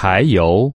柴油。